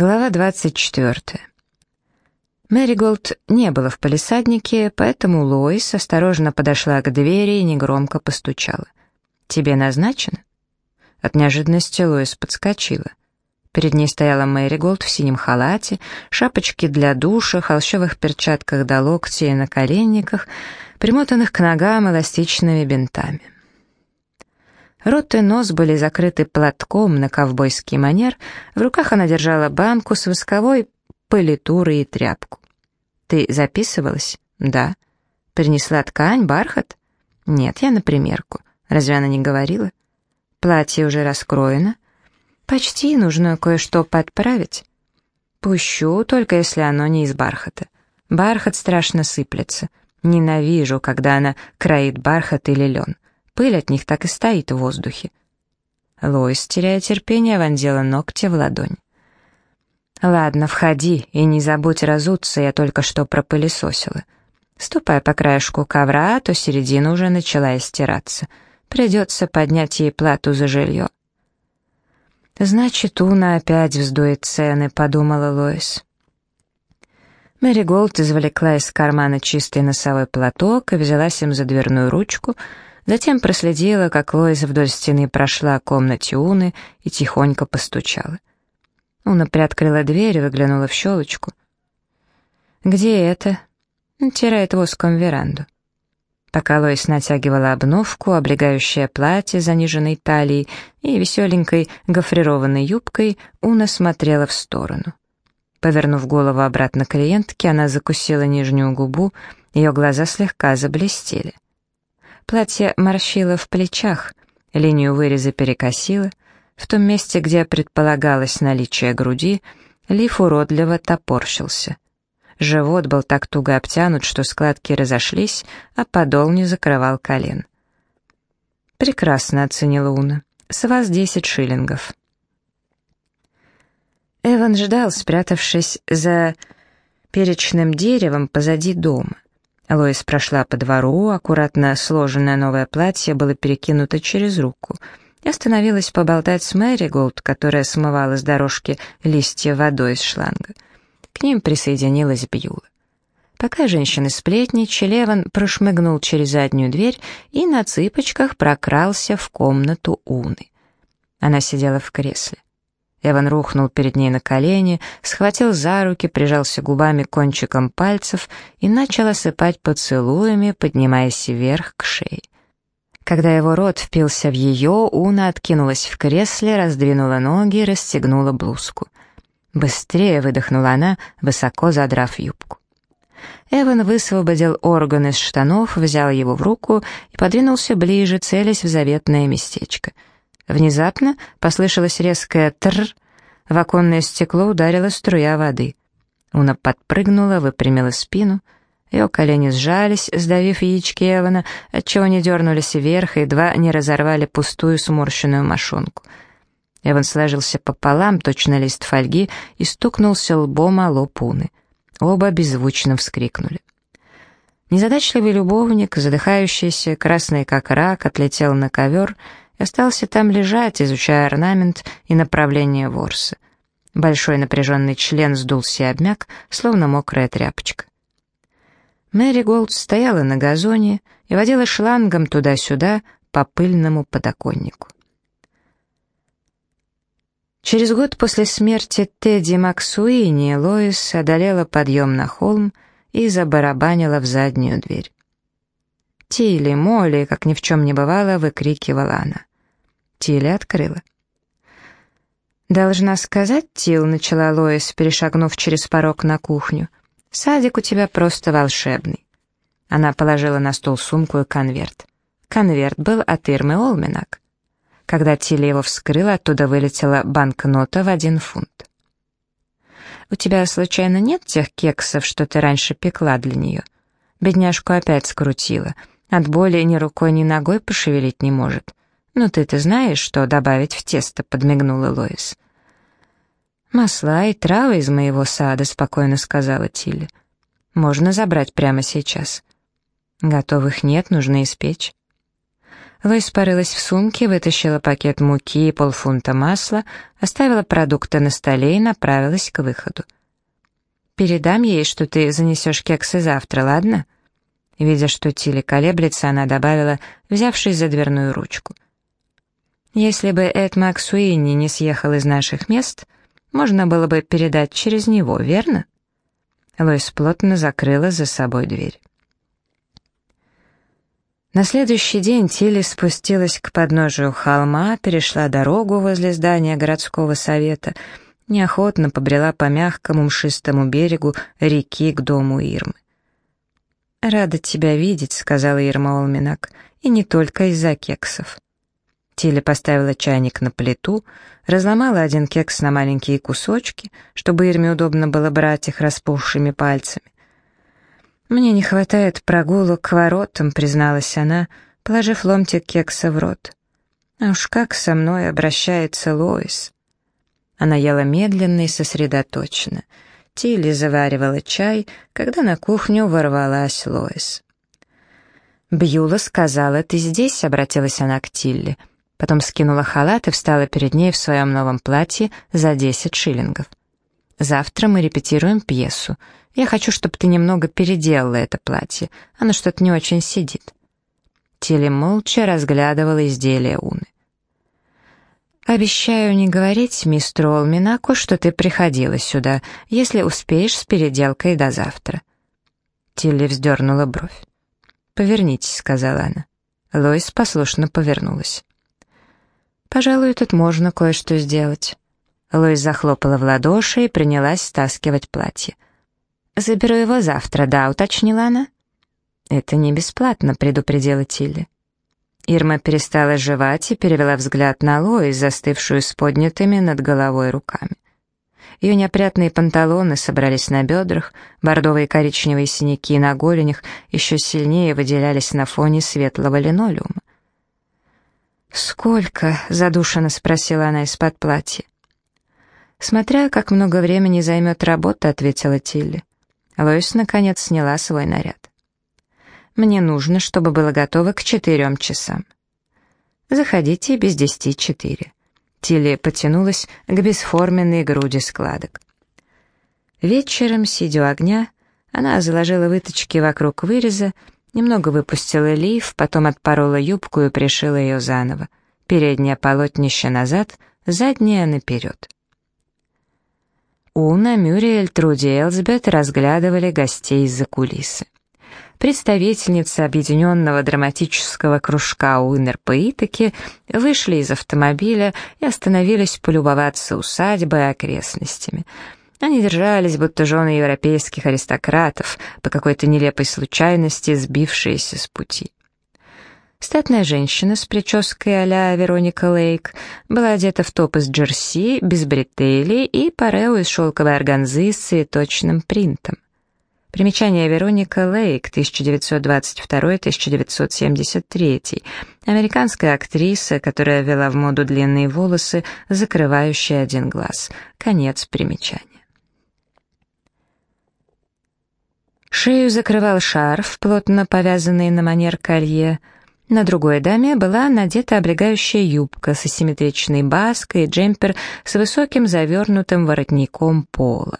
Глава 24. Мэри Голд не было в палисаднике, поэтому Лоис осторожно подошла к двери и негромко постучала. «Тебе назначено?» От неожиданности Лоис подскочила. Перед ней стояла Мэри Голд в синем халате, шапочке для душа, холщовых перчатках до локтя и наколенниках, примотанных к ногам эластичными бинтами. Рот и нос были закрыты платком на ковбойский манер, в руках она держала банку с восковой политурой и тряпку. «Ты записывалась?» «Да». «Принесла ткань, бархат?» «Нет, я на примерку. Разве она не говорила?» «Платье уже раскроено?» «Почти, нужно кое-что подправить». «Пущу, только если оно не из бархата. Бархат страшно сыплется. Ненавижу, когда она кроит бархат или лен. Пыль от них так и стоит в воздухе». Лоис, теряя терпение, вонзила ногти в ладонь. «Ладно, входи, и не забудь разуться, я только что пропылесосила. Ступай по краешку ковра, а то середина уже начала истираться. Придется поднять ей плату за жилье». «Значит, Уна опять вздует цены», — подумала Лоис. Мэри Голд извлекла из кармана чистый носовой платок и взялась им за дверную ручку, затем проследила, как Лоис вдоль стены прошла комнате Уны и тихонько постучала. Уна приоткрыла дверь и выглянула в щелочку. «Где это?» «Тирает воском веранду». Пока Лоис натягивала обновку, облегающее платье заниженной талией и веселенькой гофрированной юбкой, Уна смотрела в сторону. Повернув голову обратно к клиентке, она закусила нижнюю губу, ее глаза слегка заблестели. Платье морщило в плечах, линию выреза перекосило — в том месте, где предполагалось наличие груди, лиф уродливо топорщился. Живот был так туго обтянут, что складки разошлись, а подол не закрывал колен. «Прекрасно», — оценила Уна. «С вас десять шиллингов». Эван ждал, спрятавшись за перечным деревом позади дома. Лоис прошла по двору, аккуратно сложенное новое платье было перекинуто через руку — и остановилась поболтать с Мэри Голд, которая смывала с дорожки листья водой из шланга. К ним присоединилась Бьюла. Пока женщины сплетничали, Эван прошмыгнул через заднюю дверь и на цыпочках прокрался в комнату Уны. Она сидела в кресле. Эван рухнул перед ней на колени, схватил за руки, прижался губами кончиком пальцев и начал осыпать поцелуями, поднимаясь вверх к шее. Когда его рот впился в ее, Уна откинулась в кресле, раздвинула ноги и расстегнула блузку. Быстрее выдохнула она, высоко задрав юбку. Эван высвободил орган из штанов, взял его в руку и подвинулся ближе, целясь в заветное местечко. Внезапно послышалось резкое «тр», в оконное стекло ударила струя воды. Уна подпрыгнула, выпрямила спину — ее колени сжались, сдавив яички Эвана, отчего они дернулись вверх и едва не разорвали пустую сморщенную мошонку. Эван сложился пополам, точно лист фольги, и стукнулся лбом о лоб Уны. Оба беззвучно вскрикнули. Незадачливый любовник, задыхающийся, красный как рак, отлетел на ковер и остался там лежать, изучая орнамент и направление ворса. Большой напряженный член сдулся и обмяк, словно мокрая тряпочка. Мэри Голд стояла на газоне и водила шлангом туда-сюда по пыльному подоконнику. Через год после смерти Тедди Максуини Лоис одолела подъем на холм и забарабанила в заднюю дверь. «Тилли, Молли!» — как ни в чем не бывало, выкрикивала она. Тилли открыла. «Должна сказать, Тил», — начала Лоис, перешагнув через порог на кухню, Садик у тебя просто волшебный». Она положила на стол сумку и конверт. Конверт был от Ирмы Олминак. Когда Тилли его вскрыла, оттуда вылетела банкнота в один фунт. «У тебя, случайно, нет тех кексов, что ты раньше пекла для нее?» Бедняжку опять скрутила. От боли ни рукой, ни ногой пошевелить не может. «Ну ты-то знаешь, что добавить в тесто», — подмигнула Лоис. «Масла и травы из моего сада», — спокойно сказала Тилли. «Можно забрать прямо сейчас». «Готовых нет, нужно испечь». Лоис порылась в сумке, вытащила пакет муки и полфунта масла, оставила продукты на столе и направилась к выходу. «Передам ей, что ты занесешь кексы завтра, ладно?» Видя, что Тилли колеблется, она добавила, взявшись за дверную ручку. «Если бы Эд Максуини не съехал из наших мест, можно было бы передать через него, верно?» Лоис плотно закрыла за собой дверь. На следующий день Тилли спустилась к подножию холма, перешла дорогу возле здания городского совета, неохотно побрела по мягкому мшистому берегу реки к дому Ирмы. «Рада тебя видеть», — сказала Ирма Олминак, — «и не только из-за кексов». Тилли поставила чайник на плиту, разломала один кекс на маленькие кусочки, чтобы Ирме удобно было брать их распухшими пальцами. «Мне не хватает прогулок к воротам», — призналась она, положив ломтик кекса в рот. «А уж как со мной обращается Лоис». Она ела медленно и сосредоточенно — Тилли заваривала чай, когда на кухню ворвалась Лоис. «Бьюла сказала, ты здесь?» — обратилась она к Тилли. Потом скинула халат и встала перед ней в своем новом платье за десять шиллингов. «Завтра мы репетируем пьесу. Я хочу, чтобы ты немного переделала это платье. Оно что-то не очень сидит». Тилли молча разглядывала изделие Уны. «Обещаю не говорить мистеру Олминаку, что ты приходила сюда, если успеешь с переделкой до завтра». Тилли вздернула бровь. «Повернитесь», — сказала она. Лоис послушно повернулась. «Пожалуй, тут можно кое-что сделать». Лоис захлопала в ладоши и принялась стаскивать платье. «Заберу его завтра, да», — уточнила она. «Это не бесплатно», — предупредила Тилли. Ирма перестала жевать и перевела взгляд на Лои, застывшую с поднятыми над головой руками. Ее неопрятные панталоны собрались на бедрах, бордовые коричневые синяки на голенях еще сильнее выделялись на фоне светлого линолеума. «Сколько?» — задушенно спросила она из-под платья. «Смотря, как много времени займет работа», — ответила Тилли. Лоис, наконец, сняла свой наряд. Мне нужно, чтобы было готово к четырем часам. Заходите без десяти четыре. Тилли потянулась к бесформенной груди складок. Вечером, сидя у огня, она заложила выточки вокруг выреза, немного выпустила лиф, потом отпорола юбку и пришила ее заново. Переднее полотнище назад, заднее наперед. Уна, Мюриэль, Труди и Элсбет разглядывали гостей из-за кулисы представительницы объединенного драматического кружка УНРП Итаки вышли из автомобиля и остановились полюбоваться усадьбой и окрестностями. Они держались, будто жены европейских аристократов, по какой-то нелепой случайности сбившиеся с пути. Статная женщина с прической а-ля Вероника Лейк была одета в топ из джерси, без бретелей и парео из шелковой органзы с цветочным принтом. Примечание Вероника Лейк, 1922-1973, американская актриса, которая ввела в моду длинные волосы, закрывающие один глаз. Конец примечания. Шею закрывал шарф, плотно повязанный на манер колье. На другой даме была надета облегающая юбка с асимметричной баской и джемпер с высоким завернутым воротником пола.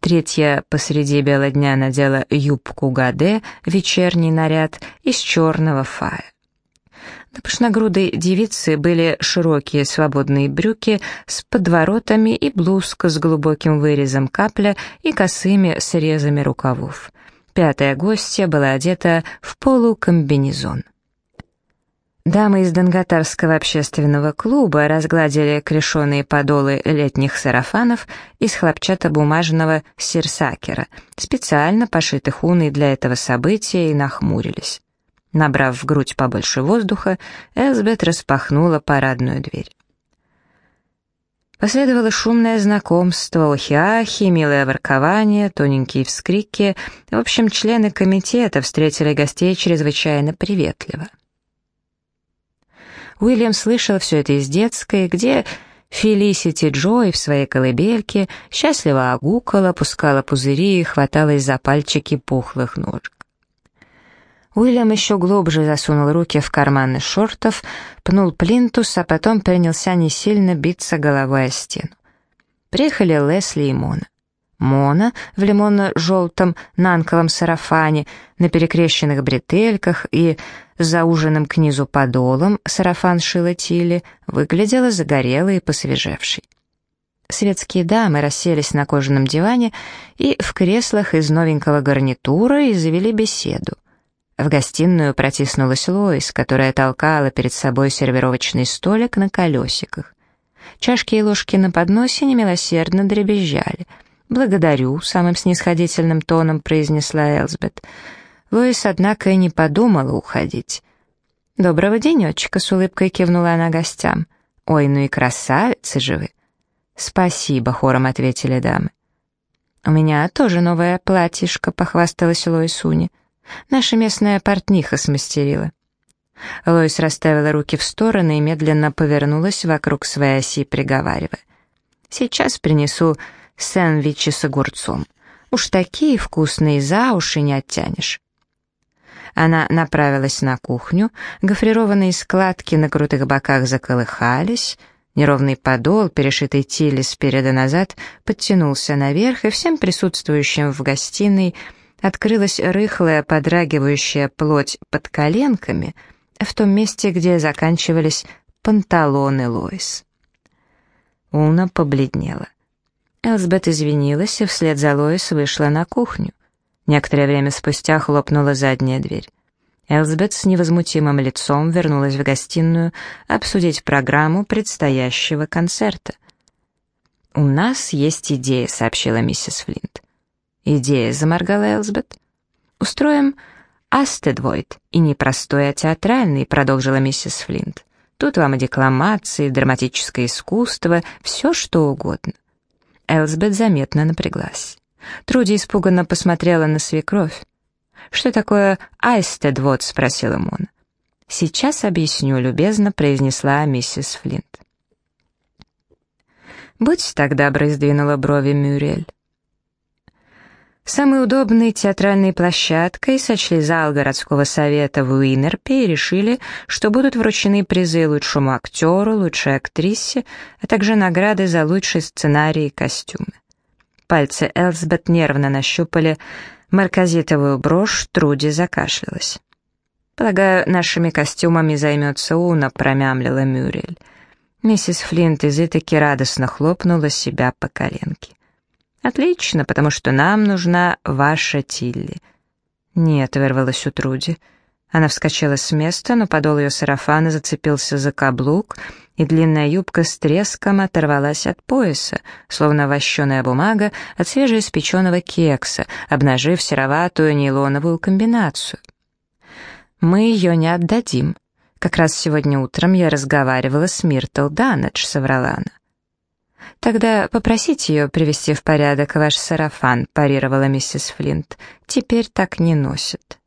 Третья посреди бела дня надела юбку гаде, вечерний наряд из черного фая. На пышногрудой девице были широкие свободные брюки с подворотами и блузка с глубоким вырезом капля и косыми срезами рукавов. Пятая гостья была одета в полукомбинезон. Дамы из Донготарского общественного клуба разгладили клешеные подолы летних сарафанов из хлопчатобумажного сирсакера, специально пошитых уной для этого события, и нахмурились. Набрав в грудь побольше воздуха, Элсбет распахнула парадную дверь. Последовало шумное знакомство, охи-ахи, милое воркование, тоненькие вскрики. В общем, члены комитета встретили гостей чрезвычайно приветливо. Уильям слышал все это из детской, где Фелисити Джой в своей колыбельке счастливо огукала, пускала пузыри и хваталась за пальчики пухлых ножек. Уильям еще глубже засунул руки в карманы шортов, пнул плинтус, а потом принялся не сильно биться головой о стену. Приехали Лесли и Мона. Мона в лимонно-желтом нанковом сарафане, на перекрещенных бретельках и зауженным к низу подолом сарафан шила Тилли, выглядела загорелой и посвежевшей. Светские дамы расселись на кожаном диване и в креслах из новенького гарнитура и завели беседу. В гостиную протиснулась Лоис, которая толкала перед собой сервировочный столик на колесиках. Чашки и ложки на подносе немилосердно дребезжали. «Благодарю», — самым снисходительным тоном произнесла Элсбет. Лоис, однако, и не подумала уходить. «Доброго денечка», — с улыбкой кивнула она гостям. «Ой, ну и красавицы же вы!» «Спасибо», — хором ответили дамы. «У меня тоже новое платьишко», — похвасталась Лоис Уни. «Наша местная портниха смастерила». Лоис расставила руки в стороны и медленно повернулась вокруг своей оси, приговаривая. «Сейчас принесу сэндвичи с огурцом. Уж такие вкусные, за уши не оттянешь». Она направилась на кухню, гофрированные складки на крутых боках заколыхались, неровный подол, перешитый тили спереда назад, подтянулся наверх, и всем присутствующим в гостиной открылась рыхлая, подрагивающая плоть под коленками в том месте, где заканчивались панталоны Лоис. Уна побледнела. Элсбет извинилась и вслед за Лоис вышла на кухню. Некоторое время спустя хлопнула задняя дверь. Элсбет с невозмутимым лицом вернулась в гостиную обсудить программу предстоящего концерта. «У нас есть идея», — сообщила миссис Флинт. «Идея», — заморгала Элсбет. «Устроим Астедвойд, и не простой, а театральный», — продолжила миссис Флинт. «Тут вам и декламации, и драматическое искусство, все что угодно». Элсбет заметно напряглась. Труди испуганно посмотрела на свекровь. «Что такое Айстедвуд?» — спросила Мона. «Сейчас объясню», — любезно произнесла миссис Флинт. «Будь так добры», — сдвинула брови Мюрель. Самой удобной театральной площадкой сочли зал городского совета в Уинерпе и решили, что будут вручены призы лучшему актеру, лучшей актрисе, а также награды за лучший сценарий и костюмы. Пальцы Элсбет нервно нащупали марказитовую брошь, Труди закашлялась. «Полагаю, нашими костюмами займется Уна», — промямлила Мюрель. Миссис Флинт из Итаки радостно хлопнула себя по коленке. «Отлично, потому что нам нужна ваша Тилли». «Нет», — вырвалась у Труди. Она вскочила с места, но подол ее сарафана зацепился за каблук, и длинная юбка с треском оторвалась от пояса, словно вощеная бумага от свежеиспеченного кекса, обнажив сероватую нейлоновую комбинацию. «Мы ее не отдадим. Как раз сегодня утром я разговаривала с Миртл Данедж», — соврала она. «Тогда попросите ее привести в порядок ваш сарафан», — парировала миссис Флинт. «Теперь так не носят».